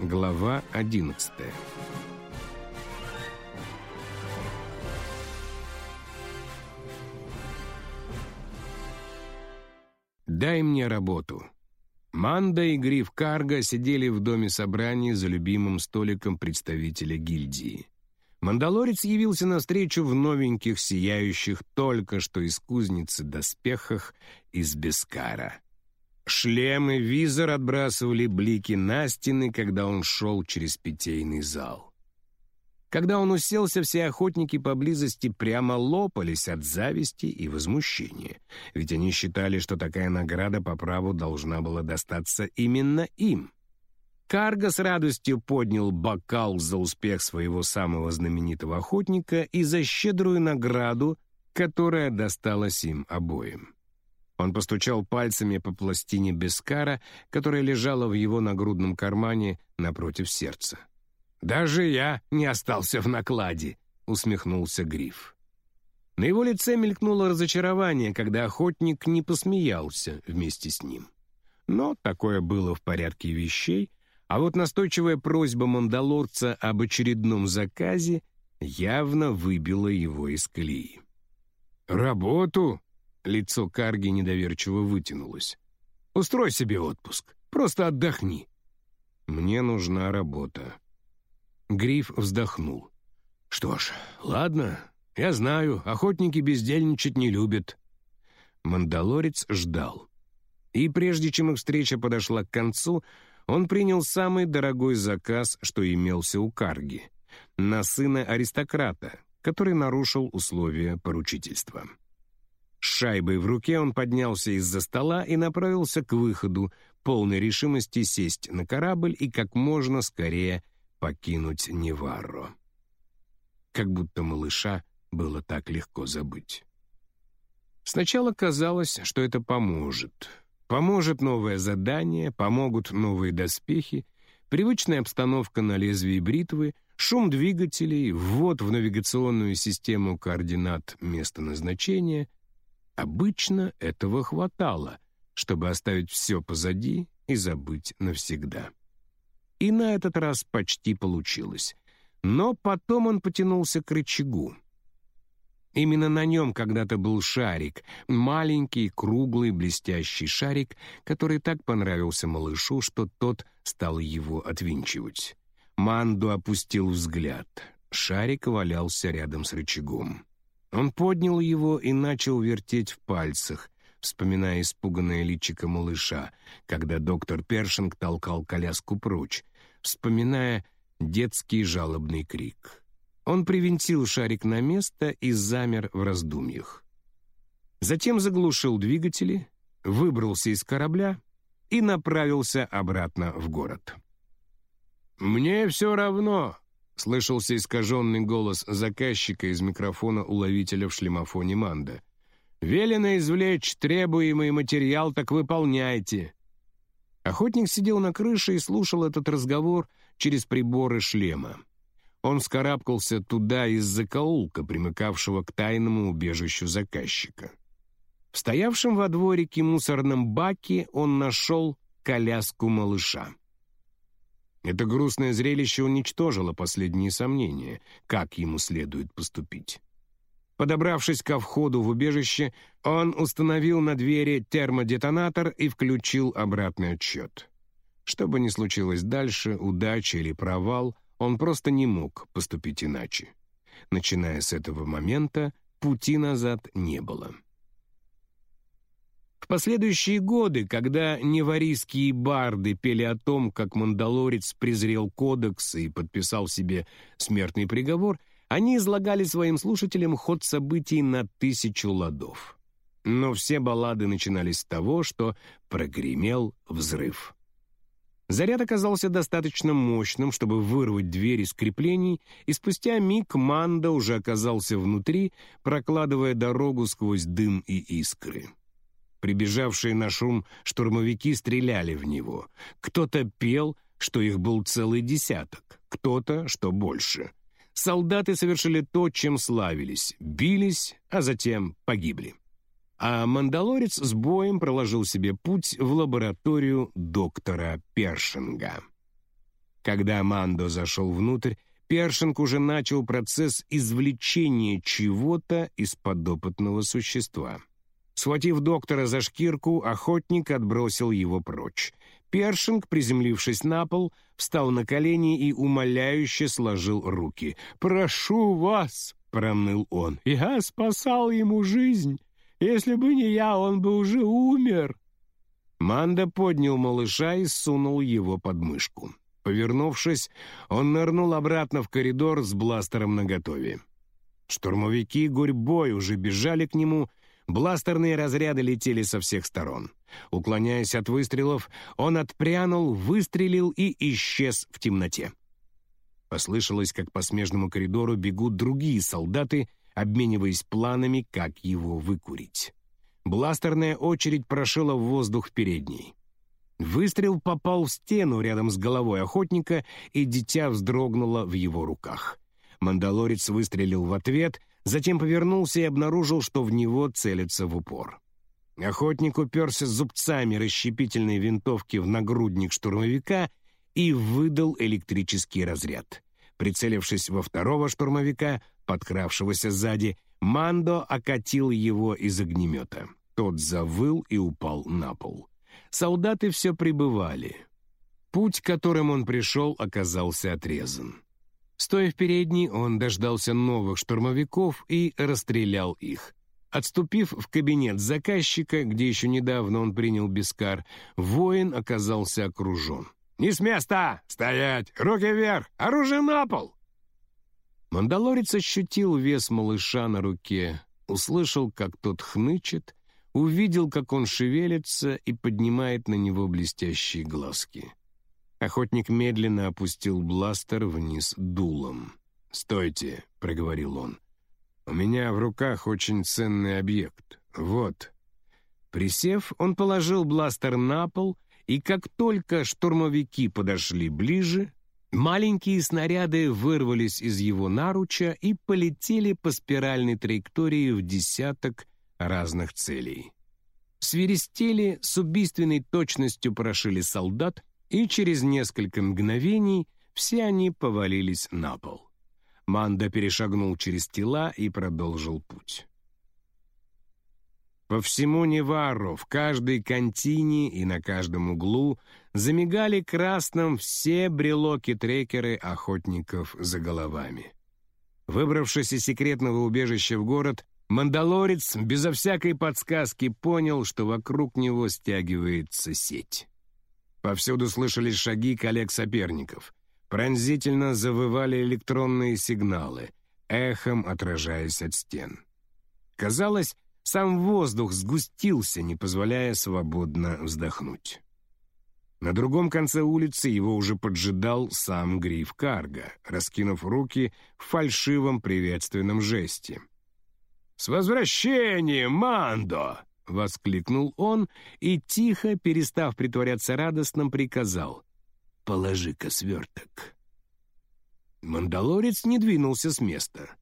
Глава 11 «Дай мне работу». Манда и Гриф Карга сидели в доме собраний за любимым столиком представителя гильдии. Мандалорец явился навстречу в новеньких, сияющих только что из кузницы доспехах из Бескара. Шлем и визор отбрасывали блики на стены, когда он шел через питейный зал. Когда он уселся, все охотники поблизости прямо лопались от зависти и возмущения, ведь они считали, что такая награда по праву должна была достаться именно им. Карго с радостью поднял бокал за успех своего самого знаменитого охотника и за щедрую награду, которая досталась им обоим. Он постучал пальцами по пластине Бескара, которая лежала в его нагрудном кармане напротив сердца. «Даже я не остался в накладе», — усмехнулся Гриф. На его лице мелькнуло разочарование, когда охотник не посмеялся вместе с ним. Но такое было в порядке вещей, а вот настойчивая просьба мандалорца об очередном заказе явно выбила его из колеи. «Работу?» Лицо Карги недоверчиво вытянулось. «Устрой себе отпуск. Просто отдохни». «Мне нужна работа». Гриф вздохнул. «Что ж, ладно, я знаю, охотники бездельничать не любят». Мандалорец ждал. И прежде чем их встреча подошла к концу, он принял самый дорогой заказ, что имелся у Карги, на сына аристократа, который нарушил условия поручительства. С шайбой в руке он поднялся из-за стола и направился к выходу, полной решимости сесть на корабль и как можно скорее покинуть Неварро. Как будто малыша было так легко забыть. Сначала казалось, что это поможет. Поможет новое задание, помогут новые доспехи, привычная обстановка на лезвии бритвы, шум двигателей, ввод в навигационную систему координат места назначения, Обычно этого хватало, чтобы оставить все позади и забыть навсегда. И на этот раз почти получилось. Но потом он потянулся к рычагу. Именно на нем когда-то был шарик, маленький, круглый, блестящий шарик, который так понравился малышу, что тот стал его отвинчивать. Манду опустил взгляд. Шарик валялся рядом с рычагом. Он поднял его и начал вертеть в пальцах, вспоминая испуганное личико малыша, когда доктор Першинг толкал коляску прочь, вспоминая детский жалобный крик. Он привинтил шарик на место и замер в раздумьях. Затем заглушил двигатели, выбрался из корабля и направился обратно в город. «Мне все равно», Слышался искаженный голос заказчика из микрофона уловителя в шлемофоне Манда. «Велено извлечь требуемый материал, так выполняйте!» Охотник сидел на крыше и слушал этот разговор через приборы шлема. Он вскарабкался туда из закоулка, примыкавшего к тайному убежищу заказчика. В стоявшем во дворике мусорном баке он нашел коляску малыша. Это грустное зрелище уничтожило последние сомнения, как ему следует поступить. Подобравшись ко входу в убежище, он установил на двери термодетонатор и включил обратный отсчет. Что бы ни случилось дальше, удача или провал, он просто не мог поступить иначе. Начиная с этого момента, пути назад не было. Последующие годы, когда неварийские барды пели о том, как мандалорец презрел кодекс и подписал себе смертный приговор, они излагали своим слушателям ход событий на тысячу ладов. Но все баллады начинались с того, что прогремел взрыв. Заряд оказался достаточно мощным, чтобы вырвать дверь из креплений, и спустя миг Манда уже оказался внутри, прокладывая дорогу сквозь дым и искры. Прибежавшие на шум штурмовики стреляли в него. Кто-то пел, что их был целый десяток, кто-то, что больше. Солдаты совершили то, чем славились, бились, а затем погибли. А мандалорец с боем проложил себе путь в лабораторию доктора Першинга. Когда Мандо зашел внутрь, Першинг уже начал процесс извлечения чего-то из подопытного существа. Схватив доктора за шкирку, охотник отбросил его прочь. Першинг, приземлившись на пол, встал на колени и умоляюще сложил руки. «Прошу вас!» — проныл он. «Я спасал ему жизнь. Если бы не я, он бы уже умер». Манда поднял малыша и сунул его под мышку. Повернувшись, он нырнул обратно в коридор с бластером наготове. Штурмовики гурьбой уже бежали к нему, бластерные разряды летели со всех сторон. Уклоняясь от выстрелов, он отпрянул, выстрелил и исчез в темноте. Послышалось, как по смежному коридору бегут другие солдаты, обмениваясь планами, как его выкурить. Бластерная очередь прошила в воздух передней. Выстрел попал в стену рядом с головой охотника, и дитя вздрогнуло в его руках. Мандалорец выстрелил в ответ, затем повернулся и обнаружил, что в него целится в упор. Охотник уперся зубцами расщепительной винтовки в нагрудник штурмовика и выдал электрический разряд. Прицелившись во второго штурмовика, подкравшегося сзади, Мандо окатил его из огнемета. Тот завыл и упал на пол. Солдаты все прибывали. Путь, которым он пришел, оказался отрезан. Стоя в передней, он дождался новых штурмовиков и расстрелял их. Отступив в кабинет заказчика, где еще недавно он принял Бескар, воин оказался окружен. «Не с места! Стоять! Руки вверх! Оружие на пол!» Мандалорец ощутил вес малыша на руке, услышал, как тот хнычет, увидел, как он шевелится и поднимает на него блестящие глазки. Охотник медленно опустил бластер вниз дулом. «Стойте», — проговорил он. «У меня в руках очень ценный объект. Вот». Присев, он положил бластер на пол, и как только штурмовики подошли ближе, маленькие снаряды вырвались из его наруча и полетели по спиральной траектории в десяток разных целей. Свиристели с убийственной точностью прошили солдат, и через несколько мгновений все они повалились на пол. Манда перешагнул через тела и продолжил путь. По всему Невару, в каждой контине и на каждом углу замигали красным все брелоки-трекеры охотников за головами. Выбравшись из секретного убежища в город, Мандалорец безо всякой подсказки понял, что вокруг него стягивается сеть. Повсюду слышались шаги коллег-соперников. Пронзительно завывали электронные сигналы, эхом отражаясь от стен. Казалось, сам воздух сгустился, не позволяя свободно вздохнуть. На другом конце улицы его уже поджидал сам Гриф Карга, раскинув руки в фальшивом приветственном жесте. «С возвращением, Мандо!» — воскликнул он и, тихо, перестав притворяться радостным, приказал положи-ка сверток». Мандалорец не двинулся с места.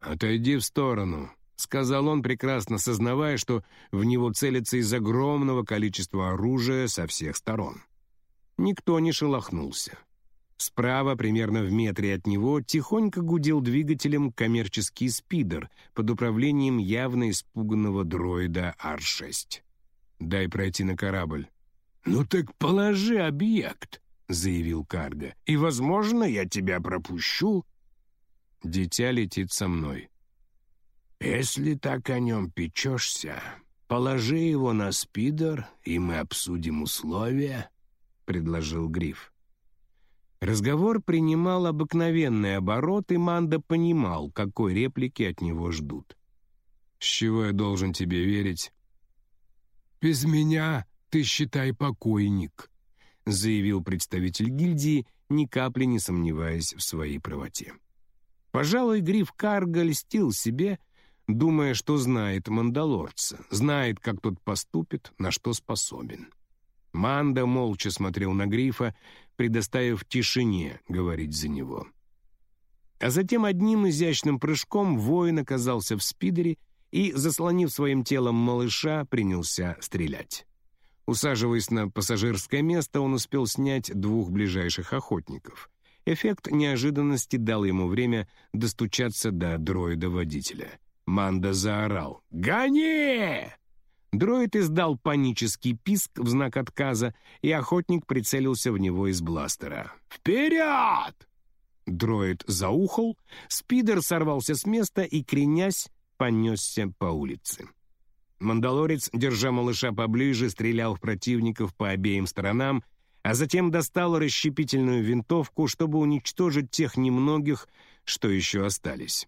«Отойди в сторону», — сказал он, прекрасно сознавая, что в него целится из огромного количества оружия со всех сторон. Никто не шелохнулся. Справа, примерно в метре от него, тихонько гудел двигателем коммерческий спидер под управлением явно испуганного дроида Ар-6. «Дай пройти на корабль». «Ну так положи объект», — заявил Карга. «И, возможно, я тебя пропущу». Дитя летит со мной. «Если так о нем печешься, положи его на спидер, и мы обсудим условия», — предложил Гриф. Разговор принимал обыкновенный оборот, и Манда понимал, какой реплики от него ждут. «С чего я должен тебе верить?» «Без меня ты, считай, покойник», заявил представитель гильдии, ни капли не сомневаясь в своей правоте. Пожалуй, Гриф Карга льстил себе, думая, что знает мандалорца, знает, как тот поступит, на что способен. Манда молча смотрел на Грифа, предоставив тишине говорить за него. А затем одним изящным прыжком воин оказался в спидере и, заслонив своим телом малыша, принялся стрелять. Усаживаясь на пассажирское место, он успел снять двух ближайших охотников. Эффект неожиданности дал ему время достучаться до дроида-водителя. Манда заорал «Гони!». Дроид издал панический писк в знак отказа, и охотник прицелился в него из бластера. «Вперед!» Дроид заухал, спидер сорвался с места и, кренясь, понесся по улице. Мандалорец, держа малыша поближе, стрелял в противников по обеим сторонам, а затем достал расщепительную винтовку, чтобы уничтожить тех немногих, что еще остались.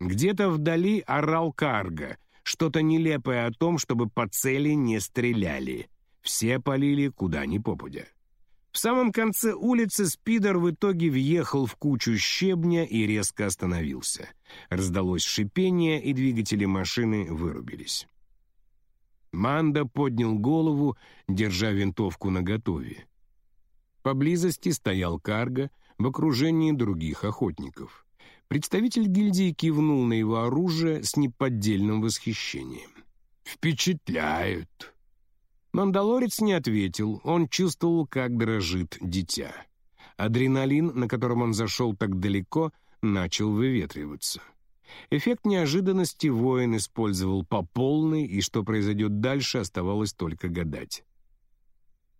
Где-то вдали орал Карга, что-то нелепое о том, чтобы по цели не стреляли. Все полили куда ни попадя. В самом конце улицы Спидер в итоге въехал в кучу щебня и резко остановился. Раздалось шипение, и двигатели машины вырубились. Манда поднял голову, держа винтовку наготове. Поблизости стоял Карго в окружении других охотников. Представитель гильдии кивнул на его оружие с неподдельным восхищением. «Впечатляют!» Мандалорец не ответил, он чувствовал, как дрожит дитя. Адреналин, на котором он зашел так далеко, начал выветриваться. Эффект неожиданности воин использовал по полной, и что произойдет дальше, оставалось только гадать.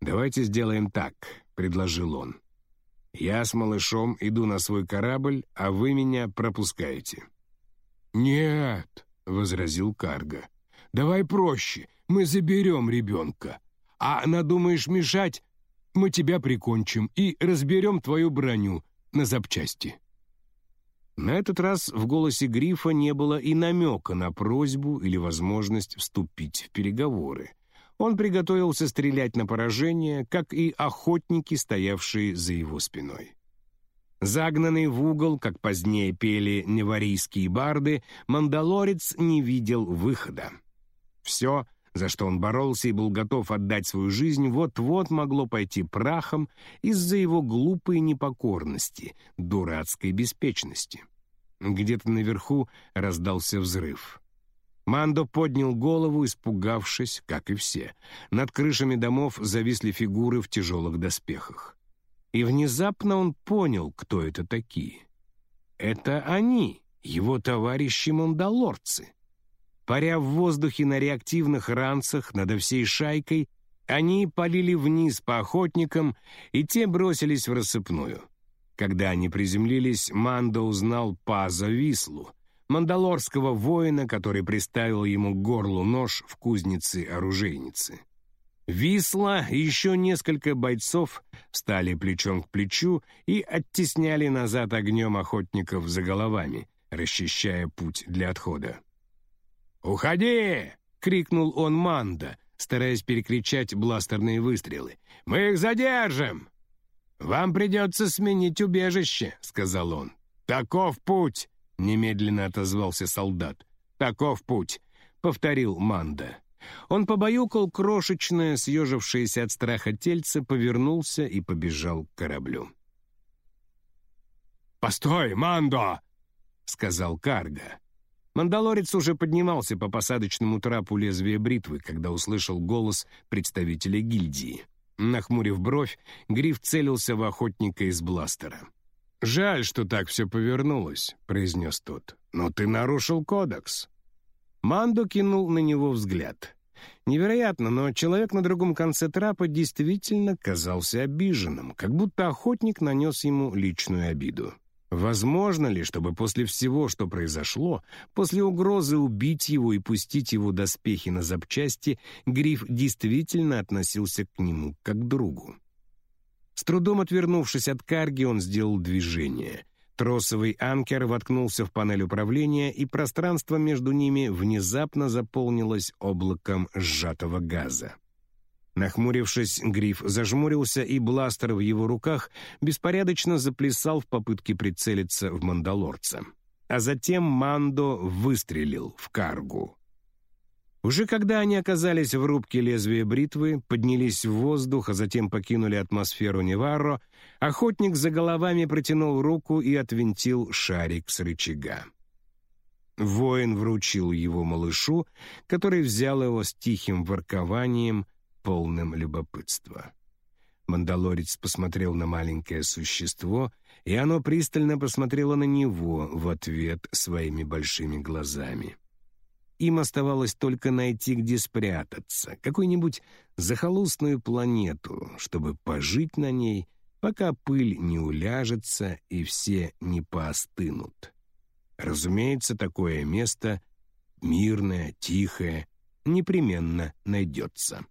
«Давайте сделаем так», — предложил он. «Я с малышом иду на свой корабль, а вы меня пропускаете». «Нет», — возразил Карга. «Давай проще, мы заберем ребенка. А надумаешь мешать, мы тебя прикончим и разберем твою броню на запчасти». На этот раз в голосе Грифа не было и намека на просьбу или возможность вступить в переговоры. Он приготовился стрелять на поражение, как и охотники, стоявшие за его спиной. Загнанный в угол, как позднее пели неварийские барды, мандалорец не видел выхода. Все, за что он боролся и был готов отдать свою жизнь, вот-вот могло пойти прахом из-за его глупой непокорности, дурацкой беспечности. Где-то наверху раздался взрыв. Мандо поднял голову, испугавшись, как и все. Над крышами домов зависли фигуры в тяжелых доспехах. И внезапно он понял, кто это такие. Это они, его товарищи-мандалорцы. Паря в воздухе на реактивных ранцах над всей шайкой, они полили вниз по охотникам, и те бросились в рассыпную. Когда они приземлились, Мандо узнал Паза Вислу, мандалорского воина, который приставил ему к горлу нож в кузнице-оружейнице. Висла и еще несколько бойцов встали плечом к плечу и оттесняли назад огнем охотников за головами, расчищая путь для отхода. «Уходи!» — крикнул он Манда, стараясь перекричать бластерные выстрелы. «Мы их задержим!» «Вам придется сменить убежище», — сказал он. «Таков путь!» — немедленно отозвался солдат. «Таков путь!» — повторил Манда. Он побаюкал крошечное, съежившееся от страха тельце, повернулся и побежал к кораблю. «Постой, Мандо!» — сказал Карга. Мандалорец уже поднимался по посадочному трапу лезвия бритвы, когда услышал голос представителя гильдии. Нахмурив бровь, Гриф целился в охотника из бластера. «Жаль, что так все повернулось», — произнес тот. «Но ты нарушил кодекс». Мандо кинул на него взгляд. Невероятно, но человек на другом конце трапа действительно казался обиженным, как будто охотник нанес ему личную обиду. Возможно ли, чтобы после всего, что произошло, после угрозы убить его и пустить его доспехи на запчасти, Гриф действительно относился к нему как к другу? С трудом отвернувшись от карги, он сделал движение. Тросовый анкер воткнулся в панель управления, и пространство между ними внезапно заполнилось облаком сжатого газа. Нахмурившись, Гриф зажмурился, и бластер в его руках беспорядочно заплясал в попытке прицелиться в Мандалорца. А затем Мандо выстрелил в каргу. Уже когда они оказались в рубке лезвия бритвы, поднялись в воздух, а затем покинули атмосферу Неварро, охотник за головами протянул руку и отвинтил шарик с рычага. Воин вручил его малышу, который взял его с тихим воркованием полным любопытства. Мандалорец посмотрел на маленькое существо, и оно пристально посмотрело на него в ответ своими большими глазами. Им оставалось только найти, где спрятаться, какую-нибудь захолустную планету, чтобы пожить на ней, пока пыль не уляжется и все не поостынут. Разумеется, такое место, мирное, тихое, непременно найдется.